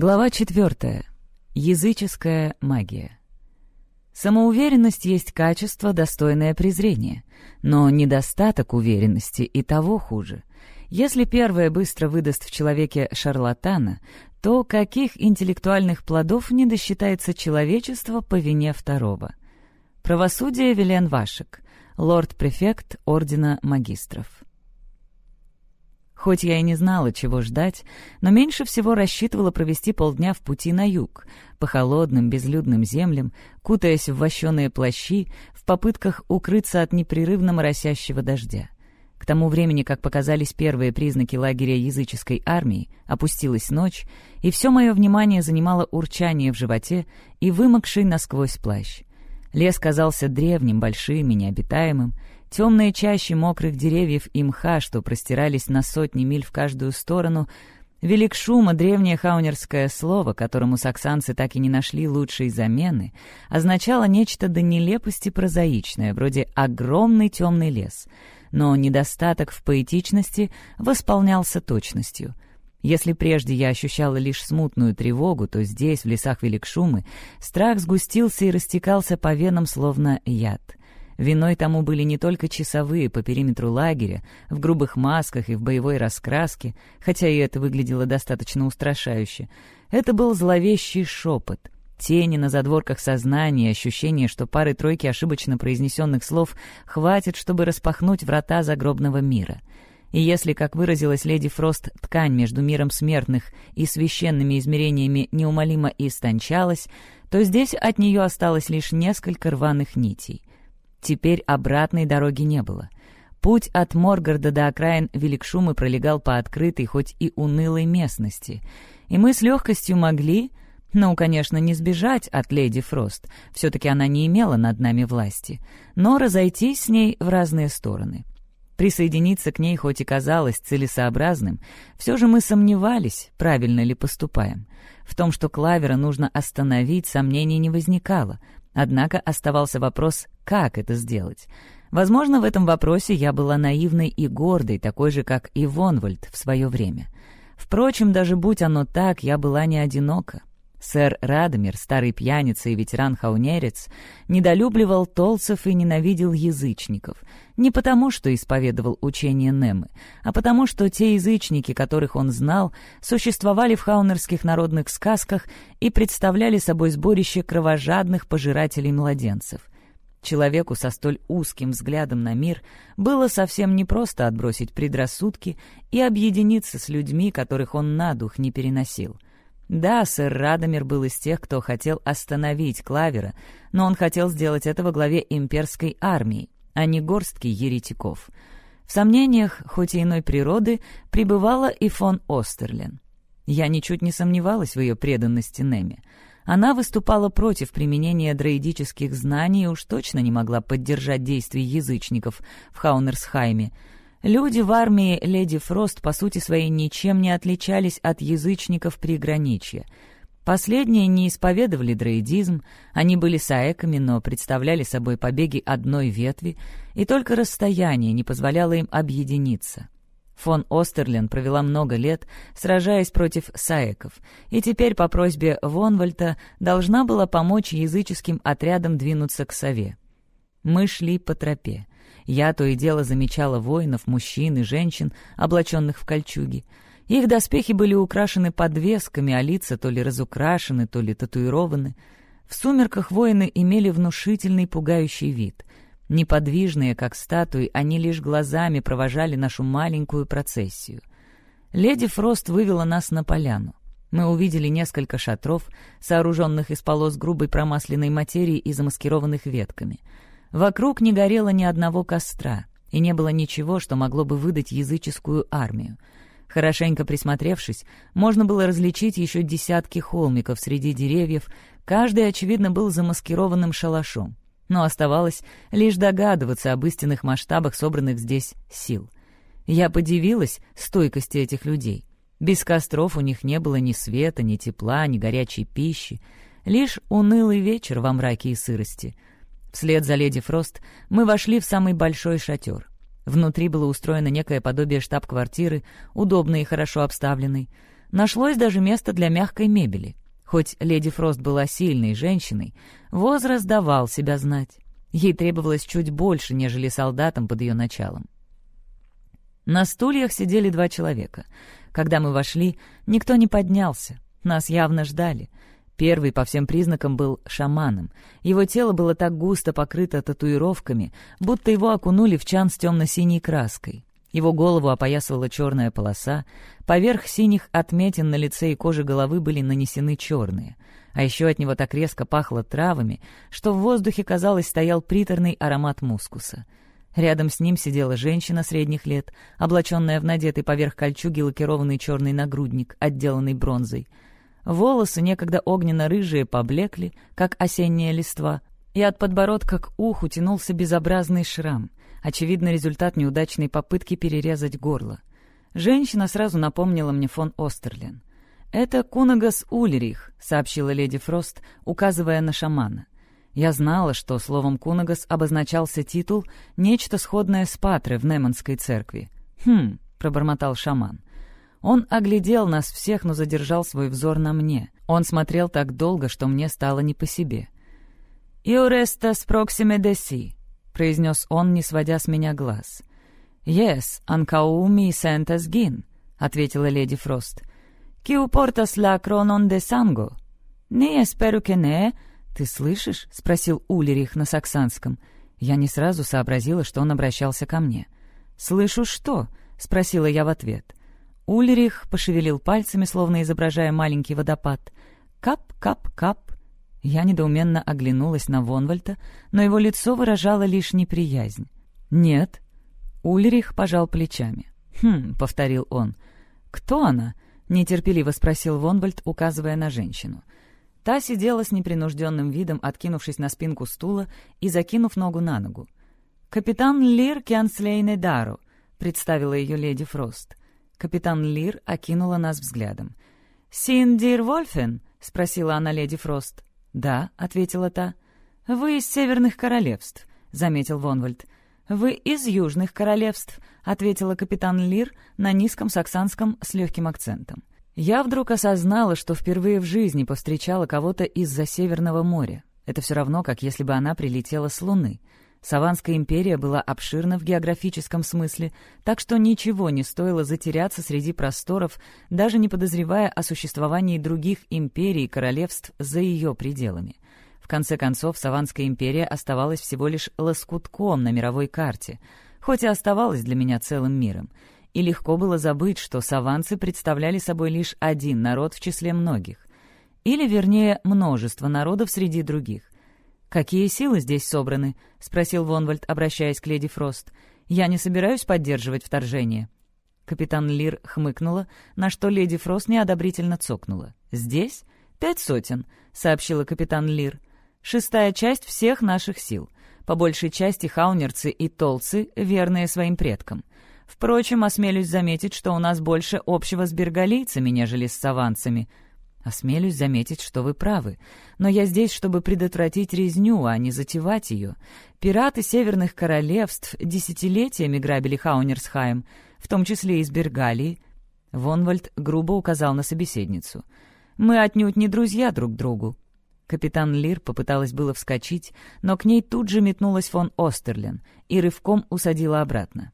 Глава четвертая. Языческая магия. Самоуверенность есть качество, достойное презрения, но недостаток уверенности и того хуже. Если первое быстро выдаст в человеке шарлатана, то каких интеллектуальных плодов не досчитается человечество по вине второго? Правосудие Велен Вашек, лорд-префект Ордена Магистров. Хоть я и не знала, чего ждать, но меньше всего рассчитывала провести полдня в пути на юг, по холодным безлюдным землям, кутаясь в вощеные плащи, в попытках укрыться от непрерывно моросящего дождя. К тому времени, как показались первые признаки лагеря языческой армии, опустилась ночь, и все мое внимание занимало урчание в животе и вымокший насквозь плащ. Лес казался древним, большим и необитаемым, Темные чащи мокрых деревьев и мха, что простирались на сотни миль в каждую сторону, велик шума древнее хаунерское слово, которому саксанцы так и не нашли лучшей замены, означало нечто до нелепости прозаичное, вроде «огромный темный лес», но недостаток в поэтичности восполнялся точностью — если прежде я ощущала лишь смутную тревогу, то здесь, в лесах Великшумы, страх сгустился и растекался по венам, словно яд. Виной тому были не только часовые по периметру лагеря, в грубых масках и в боевой раскраске, хотя и это выглядело достаточно устрашающе. Это был зловещий шепот. Тени на задворках сознания, ощущение, что пары-тройки ошибочно произнесенных слов хватит, чтобы распахнуть врата загробного мира. И если, как выразилась леди Фрост, ткань между миром смертных и священными измерениями неумолимо истончалась, то здесь от нее осталось лишь несколько рваных нитей. Теперь обратной дороги не было. Путь от Моргарда до окраин Великшумы пролегал по открытой, хоть и унылой местности. И мы с легкостью могли, ну, конечно, не сбежать от леди Фрост, все-таки она не имела над нами власти, но разойтись с ней в разные стороны. Присоединиться к ней хоть и казалось целесообразным, все же мы сомневались, правильно ли поступаем. В том, что Клавера нужно остановить, сомнений не возникало — Однако оставался вопрос, как это сделать. Возможно, в этом вопросе я была наивной и гордой, такой же, как и Вонвальд в свое время. Впрочем, даже будь оно так, я была не одинока. Сэр Радомир, старый пьяница и ветеран-хаунерец, недолюбливал толцев и ненавидел язычников. Не потому, что исповедовал учение Немы, а потому, что те язычники, которых он знал, существовали в хаунерских народных сказках и представляли собой сборище кровожадных пожирателей младенцев. Человеку со столь узким взглядом на мир было совсем непросто отбросить предрассудки и объединиться с людьми, которых он на дух не переносил — да, сэр Радомир был из тех, кто хотел остановить Клавера, но он хотел сделать это во главе имперской армии, а не горстки еретиков. В сомнениях, хоть и иной природы, пребывала и фон Остерлен. Я ничуть не сомневалась в ее преданности Неме. Она выступала против применения дроидических знаний и уж точно не могла поддержать действий язычников в Хаунерсхайме — Люди в армии леди Фрост по сути своей ничем не отличались от язычников приграничья. Последние не исповедовали дроидизм, они были саэками, но представляли собой побеги одной ветви, и только расстояние не позволяло им объединиться. Фон Остерлен провела много лет, сражаясь против саеков, и теперь по просьбе Вонвальта должна была помочь языческим отрядам двинуться к сове. Мы шли по тропе. Я то и дело замечала воинов, мужчин и женщин, облаченных в кольчуги. Их доспехи были украшены подвесками, а лица то ли разукрашены, то ли татуированы. В сумерках воины имели внушительный пугающий вид. Неподвижные, как статуи, они лишь глазами провожали нашу маленькую процессию. Леди Фрост вывела нас на поляну. Мы увидели несколько шатров, сооруженных из полос грубой промасленной материи и замаскированных ветками — Вокруг не горело ни одного костра, и не было ничего, что могло бы выдать языческую армию. Хорошенько присмотревшись, можно было различить еще десятки холмиков среди деревьев, каждый, очевидно, был замаскированным шалашом. Но оставалось лишь догадываться об истинных масштабах собранных здесь сил. Я подивилась стойкости этих людей. Без костров у них не было ни света, ни тепла, ни горячей пищи, лишь унылый вечер во мраке и сырости — Вслед за леди Фрост мы вошли в самый большой шатер. Внутри было устроено некое подобие штаб-квартиры, удобный и хорошо обставленный. Нашлось даже место для мягкой мебели. Хоть леди Фрост была сильной женщиной, возраст давал себя знать. Ей требовалось чуть больше, нежели солдатам под ее началом. На стульях сидели два человека. Когда мы вошли, никто не поднялся. Нас явно ждали. Первый по всем признакам был шаманом. Его тело было так густо покрыто татуировками, будто его окунули в чан с темно-синей краской. Его голову опоясывала черная полоса, поверх синих отметин на лице и коже головы были нанесены черные. А еще от него так резко пахло травами, что в воздухе, казалось, стоял приторный аромат мускуса. Рядом с ним сидела женщина средних лет, облаченная в надетый поверх кольчуги лакированный черный нагрудник, отделанный бронзой — Волосы, некогда огненно-рыжие, поблекли, как осенняя листва, и от подбородка к уху тянулся безобразный шрам, очевидно, результат неудачной попытки перерезать горло. Женщина сразу напомнила мне фон Остерлен. «Это Кунагас Ульрих», — сообщила леди Фрост, указывая на шамана. Я знала, что словом «кунагас» обозначался титул «нечто сходное с патры» в Неманской церкви. «Хм», — пробормотал шаман. Он оглядел нас всех, но задержал свой взор на мне. Он смотрел так долго, что мне стало не по себе. «Иорестас проксиме деси», — произнес он, не сводя с меня глаз. «Yes, анкауми сентас гин», — ответила леди Фрост. «Киу портас ла кронон де санго». «Не эсперу не...» «Ты слышишь?» — спросил Улерих на саксанском. Я не сразу сообразила, что он обращался ко мне. «Слышу что?» — спросила я в ответ. Ульрих пошевелил пальцами, словно изображая маленький водопад. Кап-кап-кап. Я недоуменно оглянулась на Вонвальта, но его лицо выражало лишь неприязнь. «Нет». Ульрих пожал плечами. «Хм», — повторил он. «Кто она?» — нетерпеливо спросил Вонвальт, указывая на женщину. Та сидела с непринужденным видом, откинувшись на спинку стула и закинув ногу на ногу. «Капитан Лир Кянслейне Дару», — представила ее леди Фрост. Капитан Лир окинула нас взглядом. «Синдир Вольфен?» — спросила она леди Фрост. «Да», — ответила та. «Вы из Северных Королевств», — заметил Вонвальд. «Вы из Южных Королевств», — ответила капитан Лир на низком саксанском с легким акцентом. Я вдруг осознала, что впервые в жизни повстречала кого-то из-за Северного моря. Это все равно, как если бы она прилетела с Луны — Саванская империя была обширна в географическом смысле, так что ничего не стоило затеряться среди просторов, даже не подозревая о существовании других империй и королевств за ее пределами. В конце концов, Саванская империя оставалась всего лишь лоскутком на мировой карте, хоть и оставалась для меня целым миром. И легко было забыть, что саванцы представляли собой лишь один народ в числе многих. Или, вернее, множество народов среди других. «Какие силы здесь собраны?» — спросил Вонвальд, обращаясь к леди Фрост. «Я не собираюсь поддерживать вторжение». Капитан Лир хмыкнула, на что леди Фрост неодобрительно цокнула. «Здесь? Пять сотен», — сообщила капитан Лир. «Шестая часть всех наших сил. По большей части хаунерцы и толцы, верные своим предкам. Впрочем, осмелюсь заметить, что у нас больше общего с бергалийцами, нежели с саванцами. Осмелюсь заметить, что вы правы. Но я здесь, чтобы предотвратить резню, а не затевать ее. Пираты Северных Королевств десятилетиями грабили Хаунерсхайм, в том числе из Бергалии. Вонвальд грубо указал на собеседницу. «Мы отнюдь не друзья друг другу». Капитан Лир попыталась было вскочить, но к ней тут же метнулась фон Остерлен и рывком усадила обратно.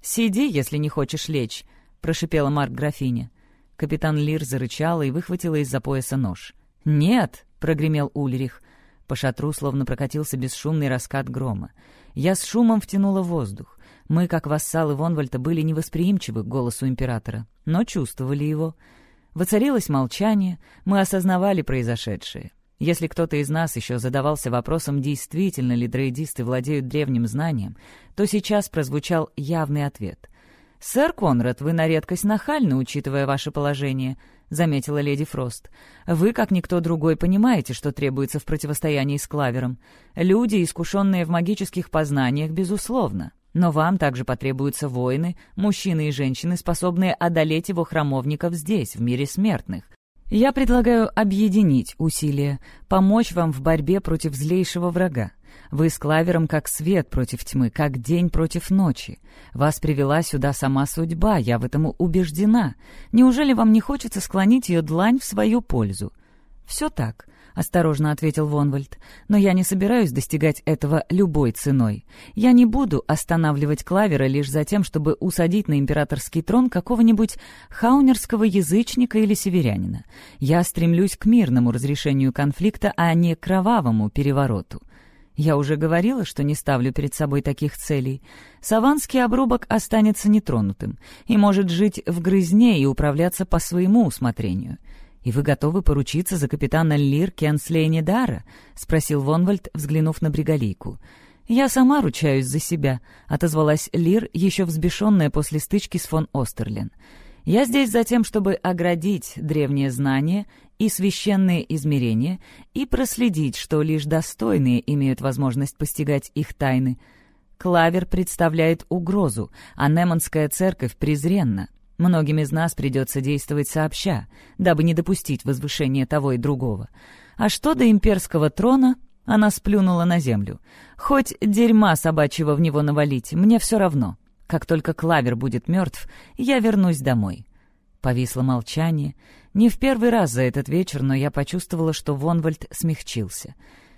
«Сиди, если не хочешь лечь», — прошипела Марк графиня. Капитан Лир зарычала и выхватила из-за пояса нож. «Нет!» — прогремел Ульрих. По шатру словно прокатился бесшумный раскат грома. Я с шумом втянула воздух. Мы, как вассалы Вонвальта, были невосприимчивы к голосу императора, но чувствовали его. Воцарилось молчание, мы осознавали произошедшее. Если кто-то из нас еще задавался вопросом, действительно ли дрейдисты владеют древним знанием, то сейчас прозвучал явный ответ. «Сэр Конрад, вы на редкость нахальны, учитывая ваше положение», — заметила леди Фрост. «Вы, как никто другой, понимаете, что требуется в противостоянии с Клавером. Люди, искушенные в магических познаниях, безусловно. Но вам также потребуются воины, мужчины и женщины, способные одолеть его храмовников здесь, в мире смертных. Я предлагаю объединить усилия, помочь вам в борьбе против злейшего врага. Вы с Клавером как свет против тьмы, как день против ночи. Вас привела сюда сама судьба, я в этом убеждена. Неужели вам не хочется склонить ее длань в свою пользу?» «Все так», — осторожно ответил Вонвальд. «Но я не собираюсь достигать этого любой ценой. Я не буду останавливать Клавера лишь за тем, чтобы усадить на императорский трон какого-нибудь хаунерского язычника или северянина. Я стремлюсь к мирному разрешению конфликта, а не к кровавому перевороту». Я уже говорила, что не ставлю перед собой таких целей. Саванский обрубок останется нетронутым и может жить в грызне и управляться по своему усмотрению. «И вы готовы поручиться за капитана Лир Кенслейни Дара?» — спросил Вонвальд, взглянув на Бригалийку. «Я сама ручаюсь за себя», — отозвалась Лир, еще взбешенная после стычки с фон Остерлен. «Я здесь за тем, чтобы оградить древние знания и священные измерения и проследить, что лишь достойные имеют возможность постигать их тайны. Клавер представляет угрозу, а Неманская церковь презренна. Многим из нас придется действовать сообща, дабы не допустить возвышения того и другого. А что до имперского трона, она сплюнула на землю. Хоть дерьма собачьего в него навалить, мне все равно. Как только Клавер будет мертв, я вернусь домой. Повисло молчание. Не в первый раз за этот вечер, но я почувствовала, что Вонвальд смягчился.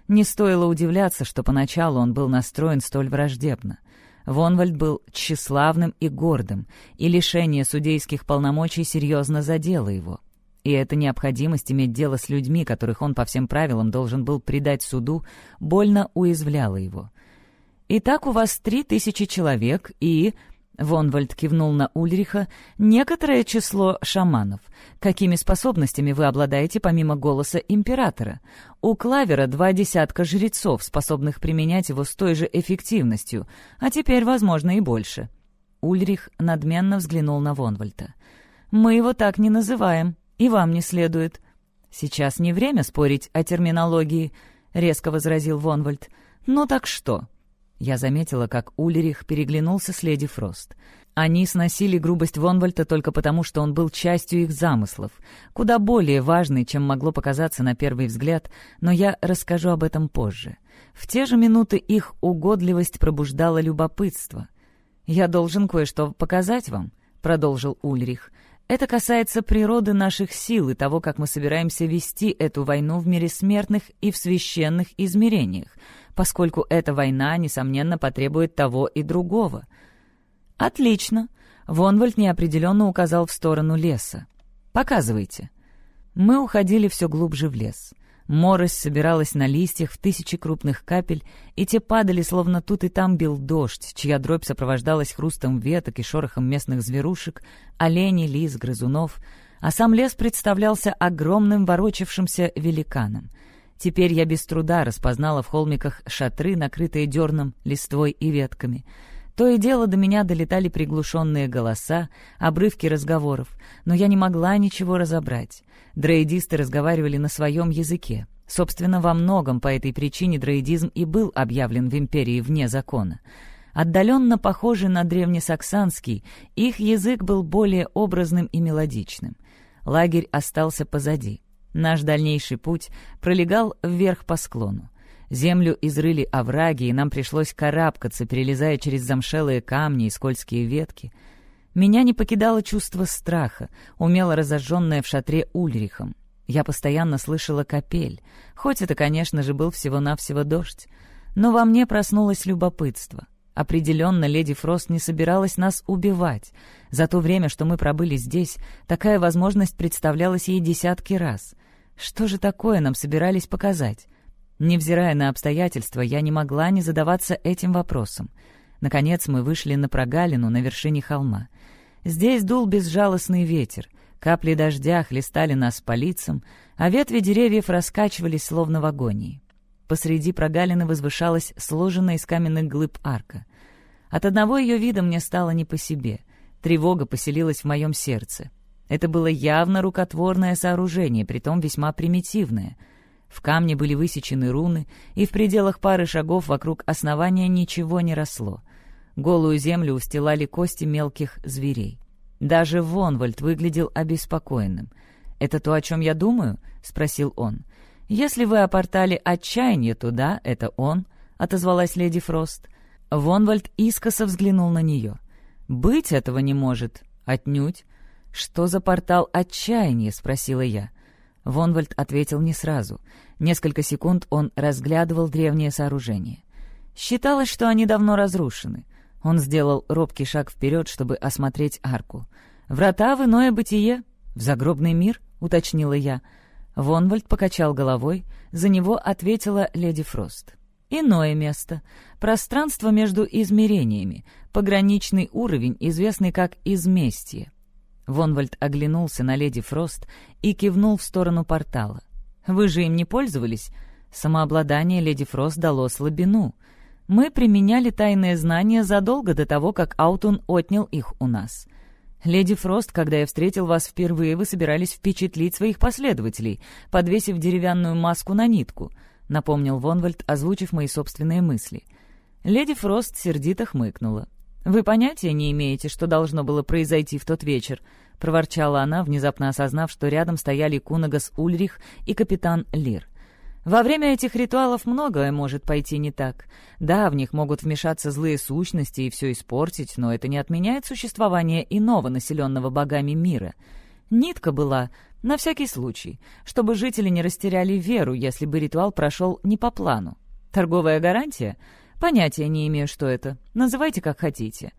Не стоило удивляться, что поначалу он был настроен столь враждебно. Вонвальд был тщеславным и гордым, и лишение судейских полномочий серьезно задело его. И эта необходимость иметь дело с людьми, которых он по всем правилам должен был предать суду, больно уязвляла его. «Итак, у вас три тысячи человек и...» Вонвальд кивнул на Ульриха. «Некоторое число шаманов. Какими способностями вы обладаете помимо голоса императора? У Клавера два десятка жрецов, способных применять его с той же эффективностью, а теперь, возможно, и больше». Ульрих надменно взглянул на Вонвальта. «Мы его так не называем, и вам не следует». «Сейчас не время спорить о терминологии», — резко возразил Вонвальд. «Ну так что?» Я заметила, как Ульрих переглянулся с леди Фрост. Они сносили грубость Вонвальта только потому, что он был частью их замыслов, куда более важный, чем могло показаться на первый взгляд, но я расскажу об этом позже. В те же минуты их угодливость пробуждала любопытство. «Я должен кое-что показать вам», — продолжил Ульрих. «Это касается природы наших сил и того, как мы собираемся вести эту войну в мире смертных и в священных измерениях поскольку эта война, несомненно, потребует того и другого. «Отлично!» — Вонвальд неопределенно указал в сторону леса. «Показывайте». Мы уходили все глубже в лес. Морось собиралась на листьях в тысячи крупных капель, и те падали, словно тут и там бил дождь, чья дробь сопровождалась хрустом веток и шорохом местных зверушек, оленей, лис, грызунов, а сам лес представлялся огромным ворочавшимся великаном — Теперь я без труда распознала в холмиках шатры, накрытые дерном, листвой и ветками. То и дело до меня долетали приглушенные голоса, обрывки разговоров, но я не могла ничего разобрать. Дроидисты разговаривали на своем языке. Собственно, во многом по этой причине дроидизм и был объявлен в империи вне закона. Отдаленно похожий на древнесаксанский, их язык был более образным и мелодичным. Лагерь остался позади. Наш дальнейший путь пролегал вверх по склону. Землю изрыли овраги, и нам пришлось карабкаться, перелезая через замшелые камни и скользкие ветки. Меня не покидало чувство страха, умело разожженное в шатре Ульрихом. Я постоянно слышала капель, хоть это, конечно же, был всего-навсего дождь. Но во мне проснулось любопытство. Определенно, леди Фрост не собиралась нас убивать. За то время, что мы пробыли здесь, такая возможность представлялась ей десятки раз — что же такое нам собирались показать? Невзирая на обстоятельства, я не могла не задаваться этим вопросом. Наконец мы вышли на прогалину на вершине холма. Здесь дул безжалостный ветер. Капли дождя хлестали нас по лицам, а ветви деревьев раскачивались, словно в агонии. Посреди прогалины возвышалась сложенная из каменных глыб арка. От одного ее вида мне стало не по себе. Тревога поселилась в моем сердце. Это было явно рукотворное сооружение, притом весьма примитивное. В камне были высечены руны, и в пределах пары шагов вокруг основания ничего не росло. Голую землю устилали кости мелких зверей. Даже Вонвальд выглядел обеспокоенным. «Это то, о чем я думаю?» — спросил он. «Если вы о портале отчаяния, то да, это он», —— отозвалась леди Фрост. Вонвальд искоса взглянул на нее. «Быть этого не может. Отнюдь. Что за портал отчаяния?» — спросила я. Вонвальд ответил не сразу. Несколько секунд он разглядывал древнее сооружение. Считалось, что они давно разрушены. Он сделал робкий шаг вперед, чтобы осмотреть арку. «Врата в иное бытие? В загробный мир?» — уточнила я. Вонвальд покачал головой. За него ответила леди Фрост. Иное место. Пространство между измерениями. Пограничный уровень, известный как изместье. Вонвальд оглянулся на леди Фрост и кивнул в сторону портала. «Вы же им не пользовались?» Самообладание леди Фрост дало слабину. Мы применяли тайные знания задолго до того, как Аутун отнял их у нас. «Леди Фрост, когда я встретил вас впервые, вы собирались впечатлить своих последователей, подвесив деревянную маску на нитку», — напомнил Вонвальд, озвучив мои собственные мысли. Леди Фрост сердито хмыкнула. «Вы понятия не имеете, что должно было произойти в тот вечер?» — проворчала она, внезапно осознав, что рядом стояли Кунагас Ульрих и капитан Лир. «Во время этих ритуалов многое может пойти не так. Да, в них могут вмешаться злые сущности и все испортить, но это не отменяет существование иного населенного богами мира. Нитка была на всякий случай, чтобы жители не растеряли веру, если бы ритуал прошел не по плану. Торговая гарантия — Понятия не имею, что это. Называйте, как хотите».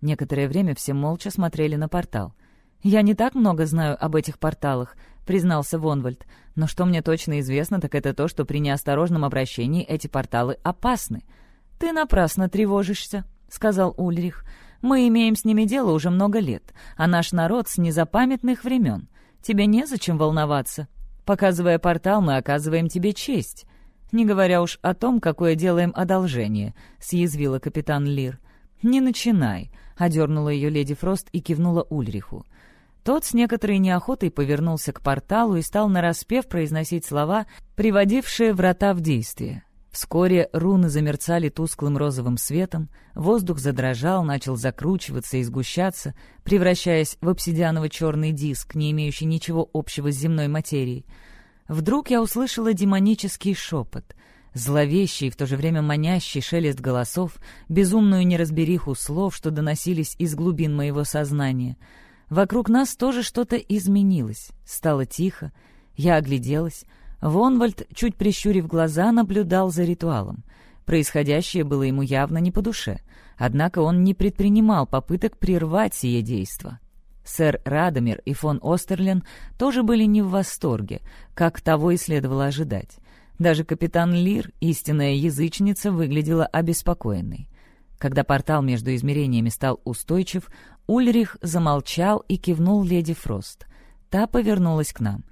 Некоторое время все молча смотрели на портал. «Я не так много знаю об этих порталах», — признался Вонвальд. «Но что мне точно известно, так это то, что при неосторожном обращении эти порталы опасны». «Ты напрасно тревожишься», — сказал Ульрих. «Мы имеем с ними дело уже много лет, а наш народ с незапамятных времен. Тебе незачем волноваться. Показывая портал, мы оказываем тебе честь. «Не говоря уж о том, какое делаем одолжение», — съязвила капитан Лир. «Не начинай», — одернула ее леди Фрост и кивнула Ульриху. Тот с некоторой неохотой повернулся к порталу и стал нараспев произносить слова, приводившие врата в действие. Вскоре руны замерцали тусклым розовым светом, воздух задрожал, начал закручиваться и сгущаться, превращаясь в обсидианово-черный диск, не имеющий ничего общего с земной материей. Вдруг я услышала демонический шепот, зловещий и в то же время манящий шелест голосов, безумную неразбериху слов, что доносились из глубин моего сознания. Вокруг нас тоже что-то изменилось, стало тихо. Я огляделась. Вонвальд, чуть прищурив глаза, наблюдал за ритуалом. Происходящее было ему явно не по душе, однако он не предпринимал попыток прервать сие действо. Сэр Радомир и фон Остерлен тоже были не в восторге, как того и следовало ожидать. Даже капитан Лир, истинная язычница, выглядела обеспокоенной. Когда портал между измерениями стал устойчив, Ульрих замолчал и кивнул леди Фрост. Та повернулась к нам.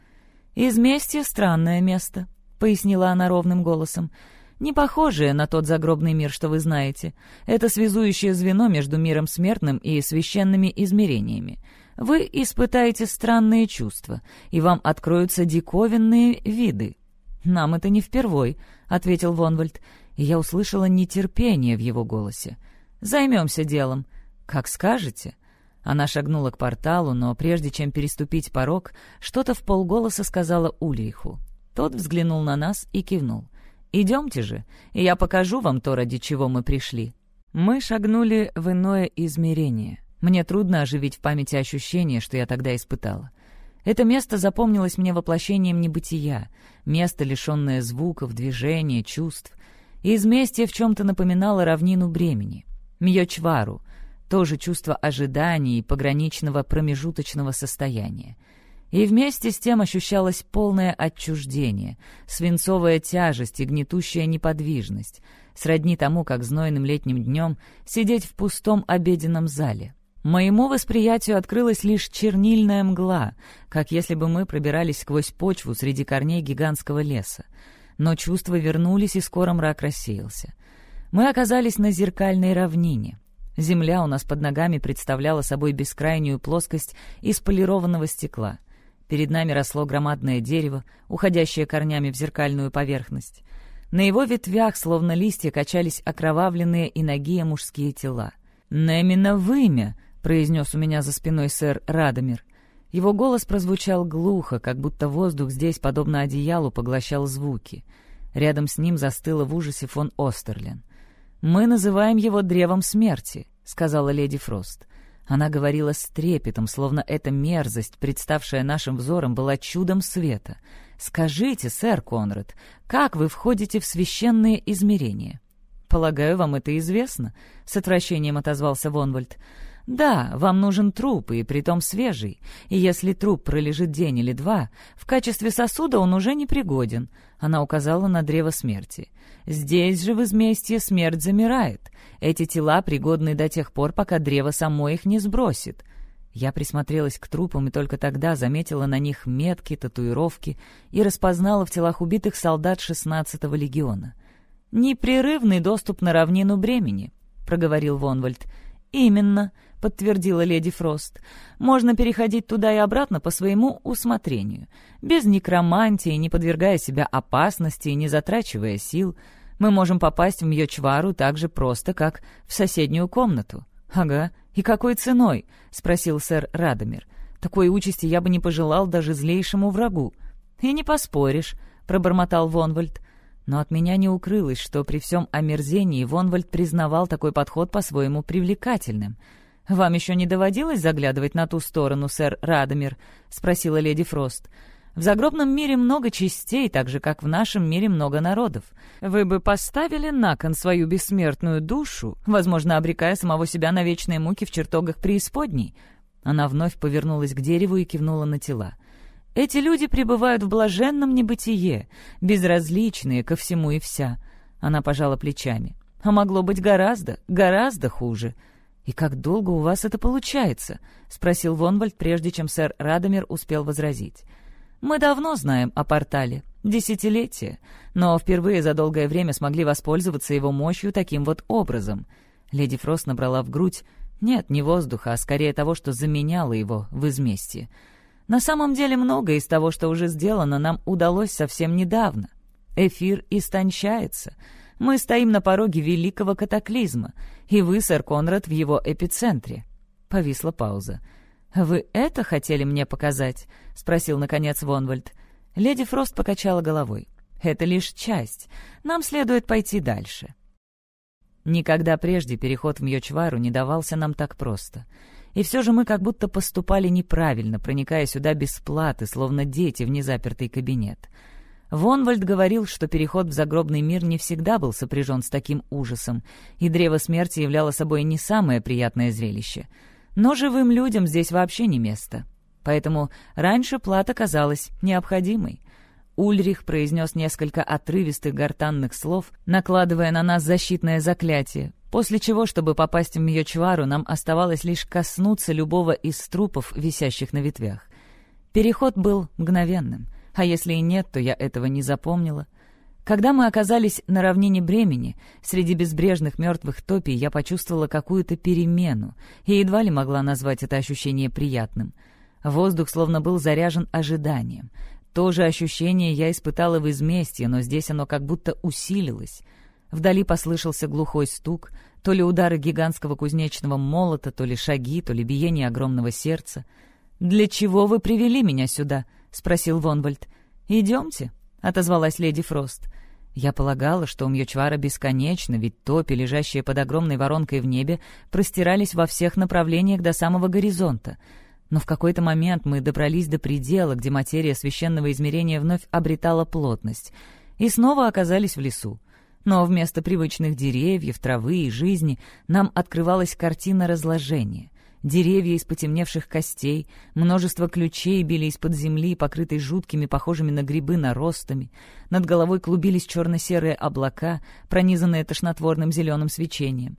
«Изместье — странное место», — пояснила она ровным голосом. «Не похожее на тот загробный мир, что вы знаете. Это связующее звено между миром смертным и священными измерениями вы испытаете странные чувства, и вам откроются диковинные виды. «Нам это не впервой», — ответил Вонвальд, и я услышала нетерпение в его голосе. «Займемся делом. Как скажете». Она шагнула к порталу, но прежде чем переступить порог, что-то в полголоса сказала Ульриху. Тот взглянул на нас и кивнул. «Идемте же, и я покажу вам то, ради чего мы пришли». Мы шагнули в иное измерение — мне трудно оживить в памяти ощущение, что я тогда испытала. Это место запомнилось мне воплощением небытия, место, лишенное звуков, движения, чувств. И изместие в чем-то напоминало равнину бремени. Мьёчвару, тоже чувство ожидания и пограничного промежуточного состояния. И вместе с тем ощущалось полное отчуждение, свинцовая тяжесть и гнетущая неподвижность, сродни тому, как знойным летним днем сидеть в пустом обеденном зале. Моему восприятию открылась лишь чернильная мгла, как если бы мы пробирались сквозь почву среди корней гигантского леса. Но чувства вернулись, и скоро мрак рассеялся. Мы оказались на зеркальной равнине. Земля у нас под ногами представляла собой бескрайнюю плоскость из полированного стекла. Перед нами росло громадное дерево, уходящее корнями в зеркальную поверхность. На его ветвях, словно листья, качались окровавленные и нагие мужские тела. «Немина вымя!» — произнес у меня за спиной сэр Радомир. Его голос прозвучал глухо, как будто воздух здесь, подобно одеялу, поглощал звуки. Рядом с ним застыла в ужасе фон Остерлен. «Мы называем его Древом Смерти», — сказала леди Фрост. Она говорила с трепетом, словно эта мерзость, представшая нашим взором, была чудом света. «Скажите, сэр Конрад, как вы входите в священные измерения?» «Полагаю, вам это известно», — с отвращением отозвался Вонвальд. «Да, вам нужен труп, и притом свежий. И если труп пролежит день или два, в качестве сосуда он уже не пригоден». Она указала на древо смерти. «Здесь же в изместье смерть замирает. Эти тела пригодны до тех пор, пока древо само их не сбросит». Я присмотрелась к трупам и только тогда заметила на них метки, татуировки и распознала в телах убитых солдат 16-го легиона. «Непрерывный доступ на равнину бремени», — проговорил Вонвальд. «Именно», — подтвердила леди Фрост. «Можно переходить туда и обратно по своему усмотрению, без некромантии, не подвергая себя опасности и не затрачивая сил. Мы можем попасть в Мьёчвару так же просто, как в соседнюю комнату». «Ага, и какой ценой?» — спросил сэр Радомир. «Такой участи я бы не пожелал даже злейшему врагу». «И не поспоришь», — пробормотал Вонвальд. Но от меня не укрылось, что при всем омерзении Вонвальд признавал такой подход по-своему привлекательным. «Вам еще не доводилось заглядывать на ту сторону, сэр Радомир?» — спросила леди Фрост. «В загробном мире много частей, так же, как в нашем мире много народов. Вы бы поставили на кон свою бессмертную душу, возможно, обрекая самого себя на вечные муки в чертогах преисподней?» Она вновь повернулась к дереву и кивнула на тела. Эти люди пребывают в блаженном небытие, безразличные ко всему и вся. Она пожала плечами. А могло быть гораздо, гораздо хуже. «И как долго у вас это получается?» — спросил Вонвальд, прежде чем сэр Радомир успел возразить. «Мы давно знаем о портале. Десятилетия. Но впервые за долгое время смогли воспользоваться его мощью таким вот образом». Леди Фрост набрала в грудь нет, не воздуха, а скорее того, что заменяло его в изместье. На самом деле многое из того, что уже сделано, нам удалось совсем недавно. Эфир истончается. Мы стоим на пороге великого катаклизма, и вы, сэр Конрад, в его эпицентре». Повисла пауза. «Вы это хотели мне показать?» — спросил, наконец, Вонвальд. Леди Фрост покачала головой. «Это лишь часть. Нам следует пойти дальше». Никогда прежде переход в Мьёчвару не давался нам так просто — и все же мы как будто поступали неправильно, проникая сюда без платы, словно дети в незапертый кабинет. Вонвальд говорил, что переход в загробный мир не всегда был сопряжен с таким ужасом, и древо смерти являло собой не самое приятное зрелище. Но живым людям здесь вообще не место. Поэтому раньше плата казалась необходимой. Ульрих произнес несколько отрывистых гортанных слов, накладывая на нас защитное заклятие, После чего, чтобы попасть в Мьёчвару, нам оставалось лишь коснуться любого из трупов, висящих на ветвях. Переход был мгновенным, а если и нет, то я этого не запомнила. Когда мы оказались на равнине Бремени, среди безбрежных мертвых топий я почувствовала какую-то перемену и едва ли могла назвать это ощущение приятным. Воздух словно был заряжен ожиданием. То же ощущение я испытала в изместье, но здесь оно как будто усилилось — Вдали послышался глухой стук, то ли удары гигантского кузнечного молота, то ли шаги, то ли биение огромного сердца. «Для чего вы привели меня сюда?» — спросил Вонвальд. «Идемте», — отозвалась леди Фрост. Я полагала, что у Мьючвара бесконечно, ведь топи, лежащие под огромной воронкой в небе, простирались во всех направлениях до самого горизонта. Но в какой-то момент мы добрались до предела, где материя священного измерения вновь обретала плотность, и снова оказались в лесу. Но вместо привычных деревьев, травы и жизни нам открывалась картина разложения. Деревья из потемневших костей, множество ключей били из-под земли, покрытой жуткими, похожими на грибы, наростами. Над головой клубились черно-серые облака, пронизанные тошнотворным зеленым свечением.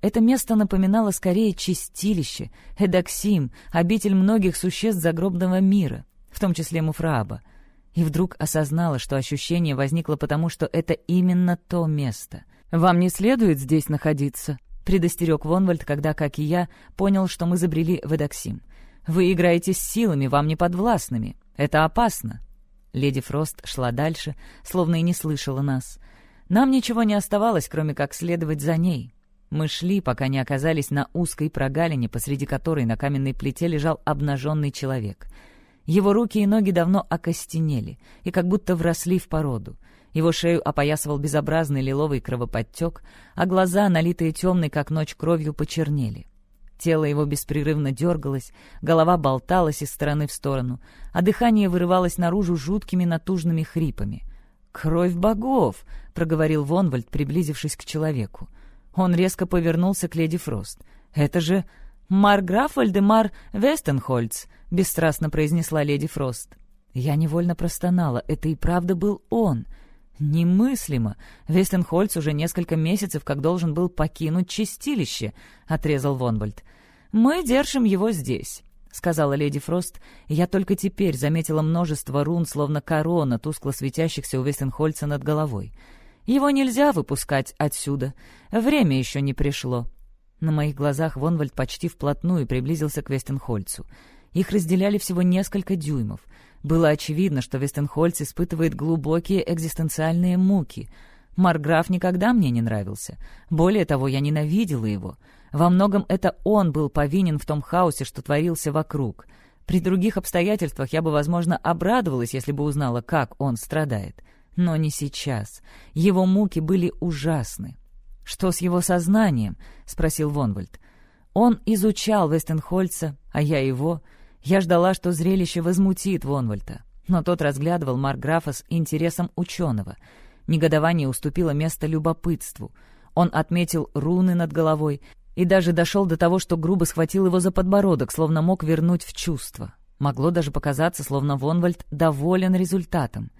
Это место напоминало скорее чистилище, Эдаксим, обитель многих существ загробного мира, в том числе Муфрааба — и вдруг осознала, что ощущение возникло потому, что это именно то место. «Вам не следует здесь находиться», — предостерег Вонвальд, когда, как и я, понял, что мы забрели в Эдоксим. «Вы играете с силами, вам не подвластными. Это опасно». Леди Фрост шла дальше, словно и не слышала нас. Нам ничего не оставалось, кроме как следовать за ней. Мы шли, пока не оказались на узкой прогалине, посреди которой на каменной плите лежал обнаженный человек — его руки и ноги давно окостенели и как будто вросли в породу. Его шею опоясывал безобразный лиловый кровоподтек, а глаза, налитые темной, как ночь, кровью, почернели. Тело его беспрерывно дергалось, голова болталась из стороны в сторону, а дыхание вырывалось наружу жуткими натужными хрипами. «Кровь богов!» — проговорил Вонвальт, приблизившись к человеку. Он резко повернулся к леди Фрост. «Это же Марграф Вальдемар Вестенхольц!» — бесстрастно произнесла леди Фрост. Я невольно простонала. Это и правда был он. «Немыслимо! Вестенхольц уже несколько месяцев как должен был покинуть чистилище», — отрезал Вонвальд. «Мы держим его здесь», — сказала леди Фрост, я только теперь заметила множество рун, словно корона, тускло светящихся у Вестенхольца над головой. «Его нельзя выпускать отсюда. Время еще не пришло». На моих глазах Вонвальд почти вплотную приблизился к Вестенхольцу. Их разделяли всего несколько дюймов — было очевидно, что Вестенхольц испытывает глубокие экзистенциальные муки. Марграф никогда мне не нравился. Более того, я ненавидела его. Во многом это он был повинен в том хаосе, что творился вокруг. При других обстоятельствах я бы, возможно, обрадовалась, если бы узнала, как он страдает. Но не сейчас. Его муки были ужасны. «Что с его сознанием?» — спросил Вонвальд. Он изучал Вестенхольца, а я его — я ждала, что зрелище возмутит Вонвальта, но тот разглядывал Марграфа с интересом ученого. Негодование уступило место любопытству. Он отметил руны над головой и даже дошел до того, что грубо схватил его за подбородок, словно мог вернуть в чувство. Могло даже показаться, словно Вонвальд доволен результатом.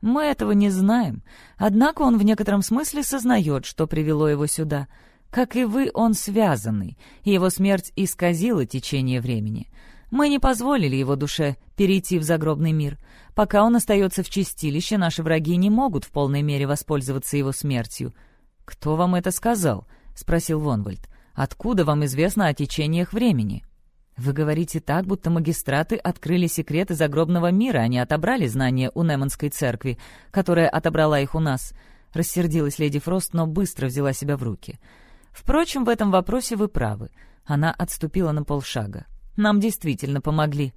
Мы этого не знаем, однако он в некотором смысле сознает, что привело его сюда. Как и вы, он связанный, и его смерть исказила течение времени — мы не позволили его душе перейти в загробный мир. Пока он остается в чистилище, наши враги не могут в полной мере воспользоваться его смертью. «Кто вам это сказал?» — спросил Вонвальд. «Откуда вам известно о течениях времени?» «Вы говорите так, будто магистраты открыли секреты загробного мира, а не отобрали знания у Неманской церкви, которая отобрала их у нас», — рассердилась леди Фрост, но быстро взяла себя в руки. «Впрочем, в этом вопросе вы правы». Она отступила на полшага. Нам действительно помогли».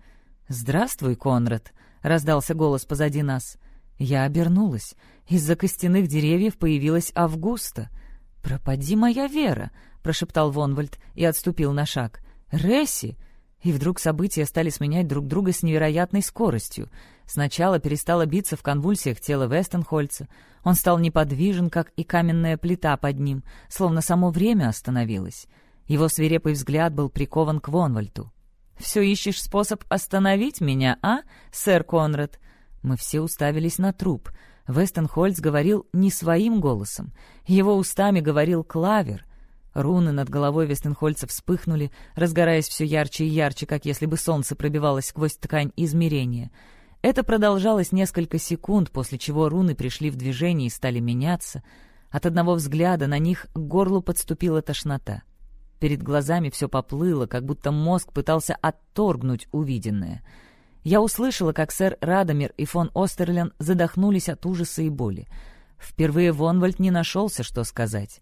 «Здравствуй, Конрад», — раздался голос позади нас. Я обернулась. Из-за костяных деревьев появилась Августа. «Пропади моя вера», — прошептал Вонвальд и отступил на шаг. «Ресси!» И вдруг события стали сменять друг друга с невероятной скоростью. Сначала перестало биться в конвульсиях тело Вестенхольца. Он стал неподвижен, как и каменная плита под ним, словно само время остановилось. Его свирепый взгляд был прикован к Вонвальту. Все ищешь способ остановить меня, а, сэр Конрад?» Мы все уставились на труп. Вестенхольц говорил не своим голосом. Его устами говорил Клавер. Руны над головой Вестенхольца вспыхнули, разгораясь все ярче и ярче, как если бы солнце пробивалось сквозь ткань измерения. Это продолжалось несколько секунд, после чего руны пришли в движение и стали меняться. От одного взгляда на них к горлу подступила тошнота. Перед глазами все поплыло, как будто мозг пытался отторгнуть увиденное. Я услышала, как сэр Радомир и фон Остерлен задохнулись от ужаса и боли. Впервые Вонвальд не нашелся, что сказать.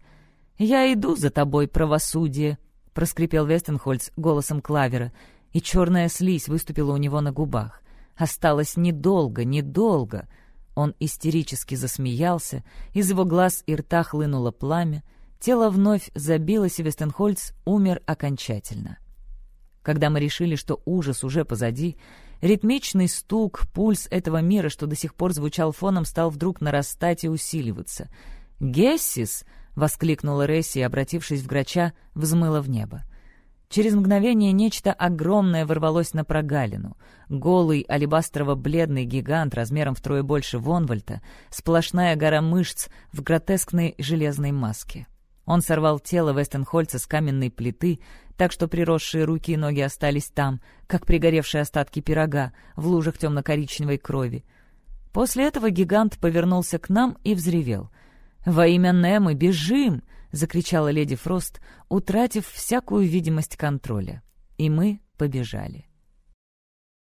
«Я иду за тобой, правосудие», — проскрипел Вестенхольц голосом Клавера, и черная слизь выступила у него на губах. «Осталось недолго, недолго». Он истерически засмеялся, из его глаз и рта хлынуло пламя, Тело вновь забилось, и Вестенхольц умер окончательно. Когда мы решили, что ужас уже позади, ритмичный стук, пульс этого мира, что до сих пор звучал фоном, стал вдруг нарастать и усиливаться. «Гессис!» — воскликнула Ресси, обратившись в грача, взмыла в небо. Через мгновение нечто огромное ворвалось на прогалину. Голый, алебастрово-бледный гигант размером втрое больше Вонвальта, сплошная гора мышц в гротескной железной маске. Он сорвал тело Вестенхольца с каменной плиты, так что приросшие руки и ноги остались там, как пригоревшие остатки пирога в лужах темно-коричневой крови. После этого гигант повернулся к нам и взревел. «Во имя Немы бежим!» — закричала леди Фрост, утратив всякую видимость контроля. И мы побежали.